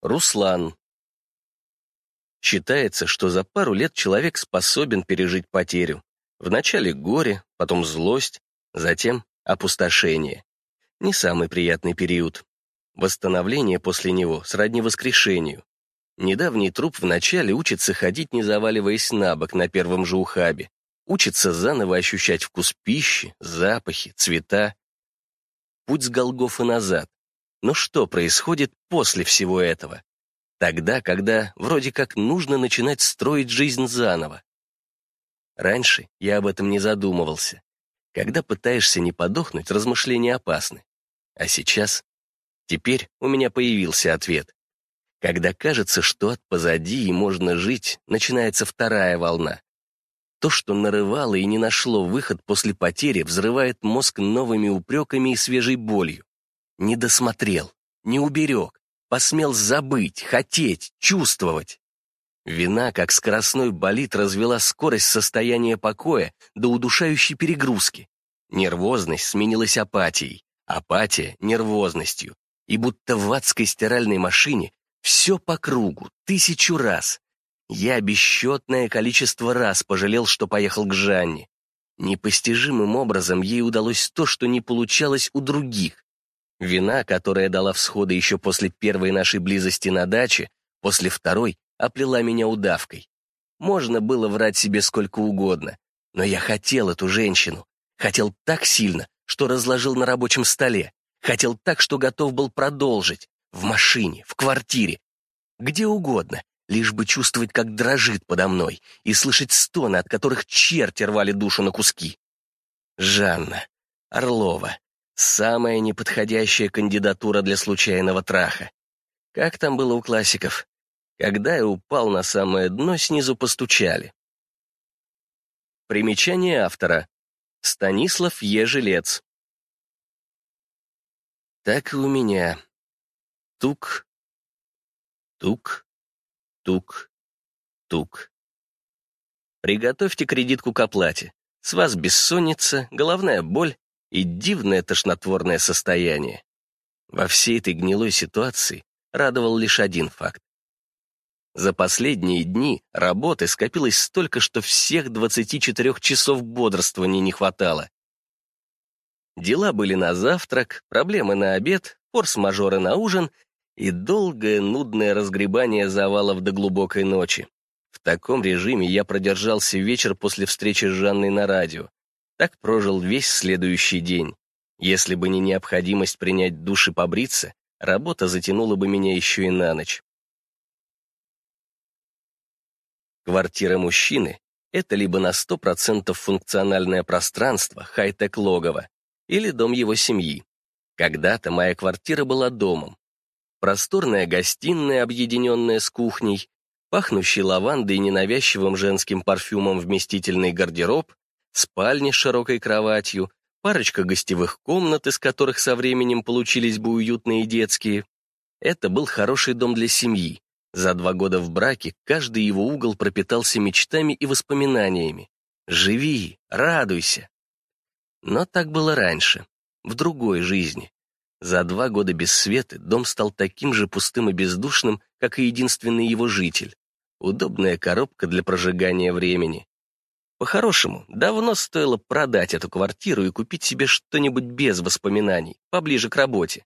Руслан. Считается, что за пару лет человек способен пережить потерю. Вначале горе, потом злость, затем опустошение. Не самый приятный период. Восстановление после него сродни воскрешению. Недавний труп вначале учится ходить, не заваливаясь на бок на первом же ухабе. Учится заново ощущать вкус пищи, запахи, цвета. Путь с Голгофа назад. Но что происходит после всего этого? Тогда, когда вроде как нужно начинать строить жизнь заново. Раньше я об этом не задумывался. Когда пытаешься не подохнуть, размышления опасны. А сейчас? Теперь у меня появился ответ. Когда кажется, что от позади и можно жить, начинается вторая волна. То, что нарывало и не нашло выход после потери, взрывает мозг новыми упреками и свежей болью. Не досмотрел, не уберег, посмел забыть, хотеть, чувствовать. Вина, как скоростной болид, развела скорость состояния покоя до удушающей перегрузки. Нервозность сменилась апатией, апатия — нервозностью. И будто в адской стиральной машине все по кругу, тысячу раз. Я бесчетное количество раз пожалел, что поехал к Жанне. Непостижимым образом ей удалось то, что не получалось у других. Вина, которая дала всходы еще после первой нашей близости на даче, после второй оплела меня удавкой. Можно было врать себе сколько угодно, но я хотел эту женщину. Хотел так сильно, что разложил на рабочем столе. Хотел так, что готов был продолжить. В машине, в квартире, где угодно, лишь бы чувствовать, как дрожит подо мной, и слышать стоны, от которых черти рвали душу на куски. Жанна, Орлова, самая неподходящая кандидатура для случайного траха. Как там было у классиков? Когда я упал на самое дно, снизу постучали. Примечание автора. Станислав Ежелец. Так и у меня. Тук, тук, тук, тук. Приготовьте кредитку к оплате. С вас бессонница, головная боль и дивное тошнотворное состояние. Во всей этой гнилой ситуации радовал лишь один факт. За последние дни работы скопилось столько, что всех 24 часов бодрствования не хватало. Дела были на завтрак, проблемы на обед, форс-мажоры на ужин и долгое нудное разгребание завалов до глубокой ночи. В таком режиме я продержался вечер после встречи с Жанной на радио. Так прожил весь следующий день. Если бы не необходимость принять душ и побриться, работа затянула бы меня еще и на ночь. Квартира мужчины — это либо на 100% функциональное пространство, хай-тек логово, или дом его семьи. Когда-то моя квартира была домом. Просторная гостиная, объединенная с кухней, пахнущий лавандой и ненавязчивым женским парфюмом вместительный гардероб, спальня с широкой кроватью, парочка гостевых комнат, из которых со временем получились бы уютные детские. Это был хороший дом для семьи, за два года в браке каждый его угол пропитался мечтами и воспоминаниями. Живи, радуйся. Но так было раньше, в другой жизни. За два года без света дом стал таким же пустым и бездушным, как и единственный его житель. Удобная коробка для прожигания времени. По-хорошему, давно стоило продать эту квартиру и купить себе что-нибудь без воспоминаний, поближе к работе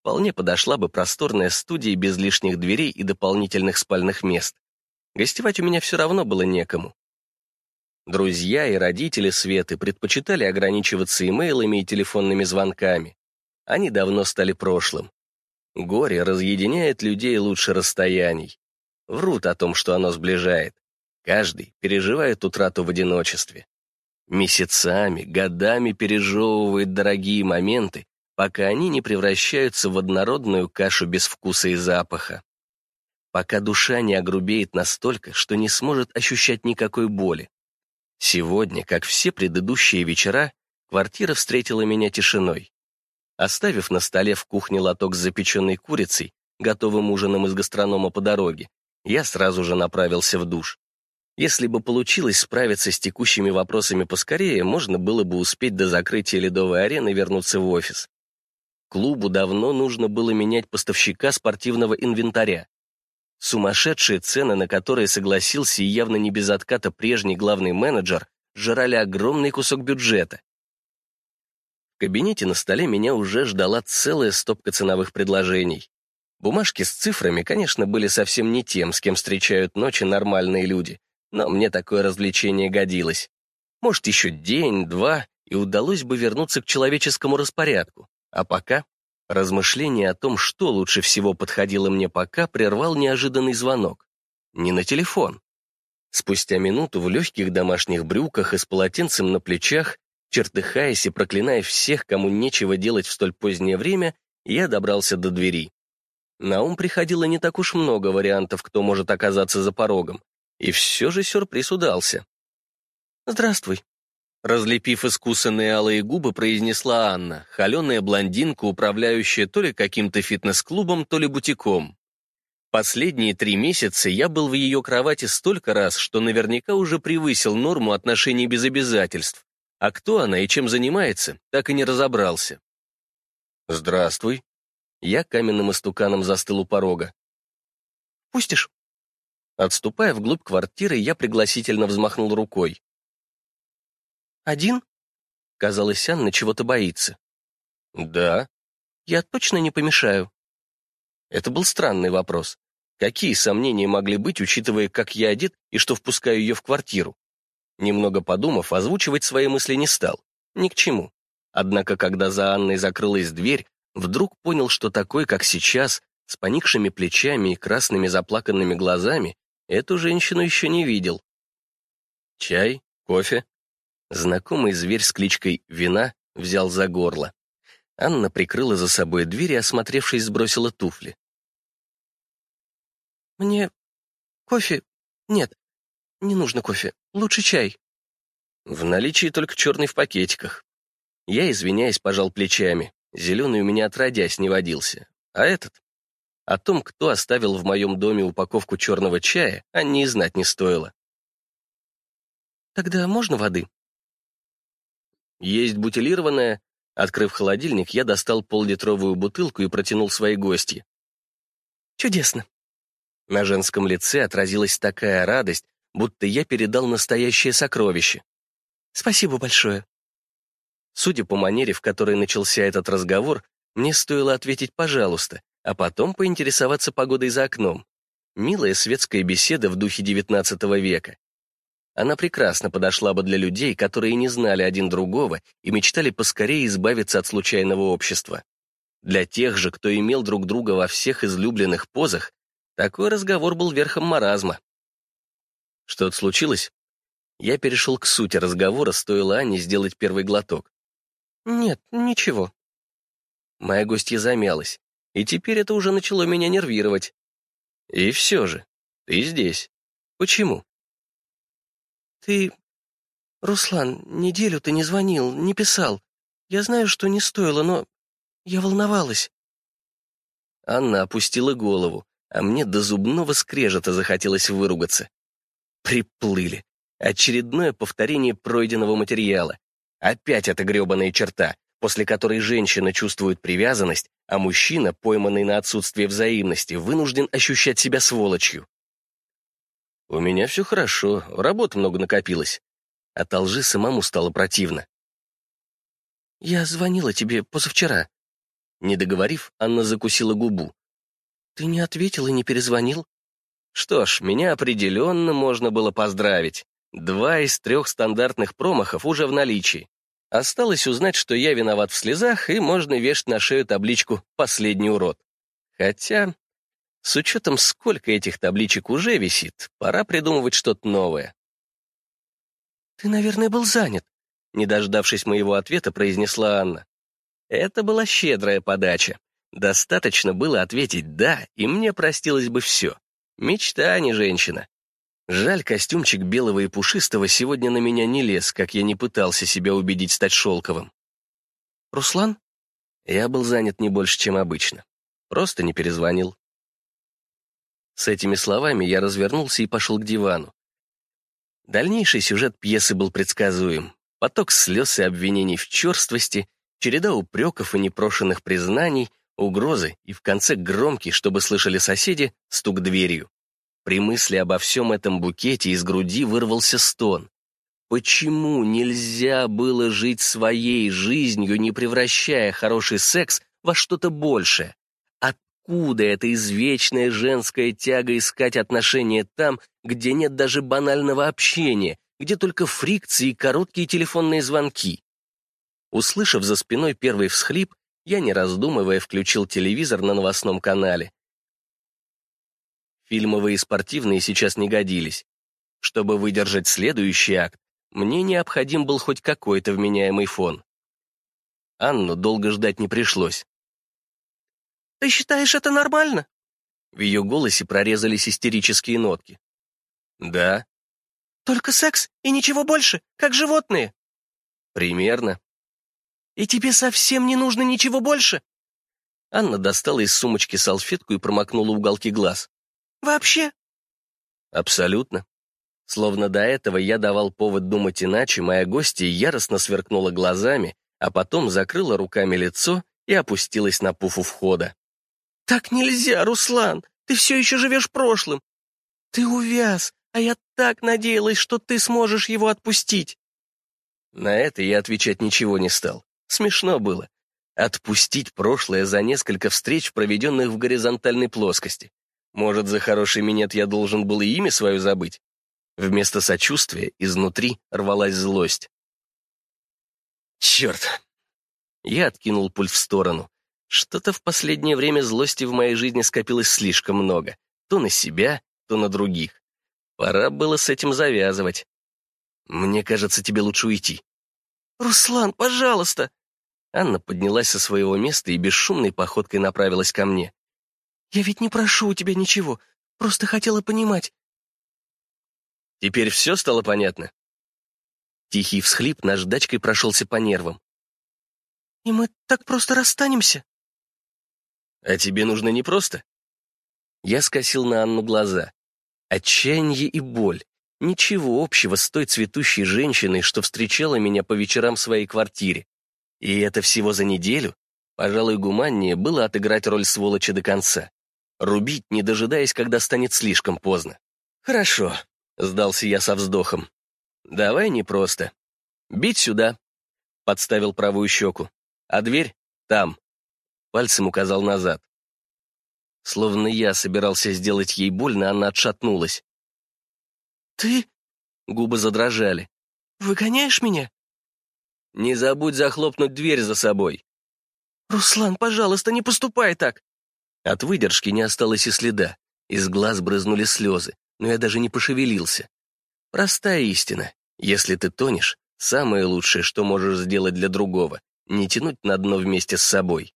вполне подошла бы просторная студия без лишних дверей и дополнительных спальных мест. Гостевать у меня все равно было некому. Друзья и родители Светы предпочитали ограничиваться имейлами и телефонными звонками. Они давно стали прошлым. Горе разъединяет людей лучше расстояний. Врут о том, что оно сближает. Каждый переживает утрату в одиночестве. Месяцами, годами пережевывает дорогие моменты пока они не превращаются в однородную кашу без вкуса и запаха. Пока душа не огрубеет настолько, что не сможет ощущать никакой боли. Сегодня, как все предыдущие вечера, квартира встретила меня тишиной. Оставив на столе в кухне лоток с запеченной курицей, готовым ужином из гастронома по дороге, я сразу же направился в душ. Если бы получилось справиться с текущими вопросами поскорее, можно было бы успеть до закрытия ледовой арены вернуться в офис. клубу давно нужно было менять поставщика спортивного инвентаря. Сумасшедшие цены, на которые согласился и явно не без отката прежний главный менеджер, жрали огромный кусок бюджета. В кабинете на столе меня уже ждала целая стопка ценовых предложений. Бумажки с цифрами, конечно, были совсем не тем, с кем встречают ночи нормальные люди, но мне такое развлечение годилось. Может, еще день, два, и удалось бы вернуться к человеческому распорядку. А пока размышление о том, что лучше всего подходило мне пока, прервал неожиданный звонок. Не на телефон. Спустя минуту в легких домашних брюках и с полотенцем на плечах, чертыхаясь и проклиная всех, кому нечего делать в столь позднее время, я добрался до двери. На ум приходило не так уж много вариантов, кто может оказаться за порогом. И все же сюрприз удался. «Здравствуй», Разлепив искусанные алые губы, произнесла Анна, холеная блондинка, управляющая то ли каким-то фитнес-клубом, то ли бутиком. Последние три месяца я был в ее кровати столько раз, что наверняка уже превысил норму отношений без обязательств. А кто она и чем занимается, так и не разобрался. «Здравствуй», я каменным истуканом застыл у порога. «Пустишь?» Отступая вглубь квартиры, я пригласительно взмахнул рукой. «Один?» Казалось, Анна чего-то боится. «Да». «Я точно не помешаю?» Это был странный вопрос. Какие сомнения могли быть, учитывая, как я одет и что впускаю ее в квартиру? Немного подумав, озвучивать свои мысли не стал. Ни к чему. Однако, когда за Анной закрылась дверь, Вдруг понял, что такой, как сейчас, с поникшими плечами и красными заплаканными глазами, эту женщину еще не видел. Чай, кофе. Знакомый зверь с кличкой «Вина» взял за горло. Анна прикрыла за собой дверь и, осмотревшись, сбросила туфли. «Мне кофе? Нет, не нужно кофе. Лучше чай». В наличии только черный в пакетиках. Я, извиняясь, пожал плечами. Зеленый у меня отродясь не водился. А этот? О том, кто оставил в моем доме упаковку черного чая, Анне и знать не стоило. «Тогда можно воды?» «Есть бутилированная». Открыв холодильник, я достал поллитровую бутылку и протянул своей гости. «Чудесно». На женском лице отразилась такая радость, будто я передал настоящее сокровище. «Спасибо большое». Судя по манере, в которой начался этот разговор, мне стоило ответить «пожалуйста», а потом поинтересоваться погодой за окном. Милая светская беседа в духе XIX века. Она прекрасно подошла бы для людей, которые не знали один другого и мечтали поскорее избавиться от случайного общества. Для тех же, кто имел друг друга во всех излюбленных позах, такой разговор был верхом маразма. Что-то случилось? Я перешел к сути разговора, стоило Ане сделать первый глоток. «Нет, ничего». Моя гостья замялась, и теперь это уже начало меня нервировать. «И все же, ты здесь. Почему?» «Ты... Руслан, неделю ты не звонил, не писал. Я знаю, что не стоило, но я волновалась». Анна опустила голову, а мне до зубного скрежета захотелось выругаться. Приплыли. Очередное повторение пройденного материала. Опять эта гребаная черта, после которой женщина чувствует привязанность, а мужчина, пойманный на отсутствие взаимности, вынужден ощущать себя сволочью. «У меня все хорошо, работы много накопилось». От лжи самому стало противно. «Я звонила тебе позавчера». Не договорив, Анна закусила губу. «Ты не ответил и не перезвонил?» Что ж, меня определенно можно было поздравить. Два из трех стандартных промахов уже в наличии. Осталось узнать, что я виноват в слезах, и можно вешать на шею табличку «Последний урод». Хотя, с учетом, сколько этих табличек уже висит, пора придумывать что-то новое. «Ты, наверное, был занят», — не дождавшись моего ответа, произнесла Анна. Это была щедрая подача. Достаточно было ответить «да», и мне простилось бы все. Мечта, а не женщина. Жаль, костюмчик белого и пушистого сегодня на меня не лез, как я не пытался себя убедить стать шелковым. «Руслан?» Я был занят не больше, чем обычно. Просто не перезвонил. С этими словами я развернулся и пошел к дивану. Дальнейший сюжет пьесы был предсказуем. Поток слез и обвинений в черствости, Череда упреков и непрошенных признаний, угрозы и в конце громкий, чтобы слышали соседи, стук дверью. При мысли обо всем этом букете из груди вырвался стон. Почему нельзя было жить своей жизнью, не превращая хороший секс во что-то большее? Откуда эта извечная женская тяга искать отношения там, где нет даже банального общения, где только фрикции и короткие телефонные звонки? Услышав за спиной первый всхлип, я, не раздумывая, включил телевизор на новостном канале. Фильмовые и спортивные сейчас не годились. Чтобы выдержать следующий акт, мне необходим был хоть какой-то вменяемый фон. Анну долго ждать не пришлось. «Ты считаешь это нормально?» В ее голосе прорезались истерические нотки. «Да». «Только секс и ничего больше, как животные?» «Примерно». «И тебе совсем не нужно ничего больше?» Анна достала из сумочки салфетку и промокнула уголки глаз. «Вообще?» «Абсолютно». Словно до этого я давал повод думать иначе, моя гостья яростно сверкнула глазами, а потом закрыла руками лицо и опустилась на пуфу входа. «Так нельзя, Руслан! Ты все еще живешь прошлым! Ты увяз, а я так надеялась, что ты сможешь его отпустить!» На это я отвечать ничего не стал. Смешно было. Отпустить прошлое за несколько встреч, проведенных в горизонтальной плоскости. Может, за хороший минет я должен был и имя свое забыть? Вместо сочувствия изнутри рвалась злость. Черт! Я откинул пуль в сторону. Что-то в последнее время злости в моей жизни скопилось слишком много. То на себя, то на других. Пора было с этим завязывать. Мне кажется, тебе лучше уйти. «Руслан, пожалуйста!» Анна поднялась со своего места и бесшумной походкой направилась ко мне. «Я ведь не прошу у тебя ничего, просто хотела понимать, Теперь все стало понятно?» Тихий всхлип наждачкой прошелся по нервам. «И мы так просто расстанемся?» «А тебе нужно не просто?» Я скосил на Анну глаза. Отчаяние и боль. Ничего общего с той цветущей женщиной, что встречала меня по вечерам в своей квартире. И это всего за неделю? Пожалуй, гуманнее было отыграть роль сволочи до конца. Рубить, не дожидаясь, когда станет слишком поздно. Хорошо, Сдался я со вздохом. «Давай не просто. Бить сюда». Подставил правую щеку. «А дверь? Там». Пальцем указал назад. Словно я собирался сделать ей больно, она отшатнулась. «Ты?» Губы задрожали. «Выгоняешь меня?» «Не забудь захлопнуть дверь за собой». «Руслан, пожалуйста, не поступай так!» От выдержки не осталось и следа. Из глаз брызнули слезы но я даже не пошевелился. Простая истина. Если ты тонешь, самое лучшее, что можешь сделать для другого, не тянуть на дно вместе с собой.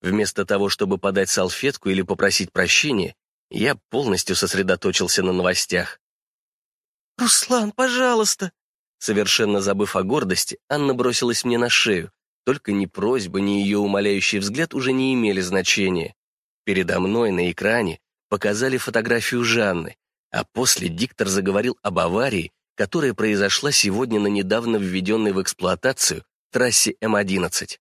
Вместо того, чтобы подать салфетку или попросить прощения, я полностью сосредоточился на новостях. «Руслан, пожалуйста!» Совершенно забыв о гордости, Анна бросилась мне на шею. Только ни просьба, ни ее умоляющий взгляд уже не имели значения. Передо мной на экране показали фотографию Жанны, а после диктор заговорил об аварии, которая произошла сегодня на недавно введенной в эксплуатацию трассе М-11.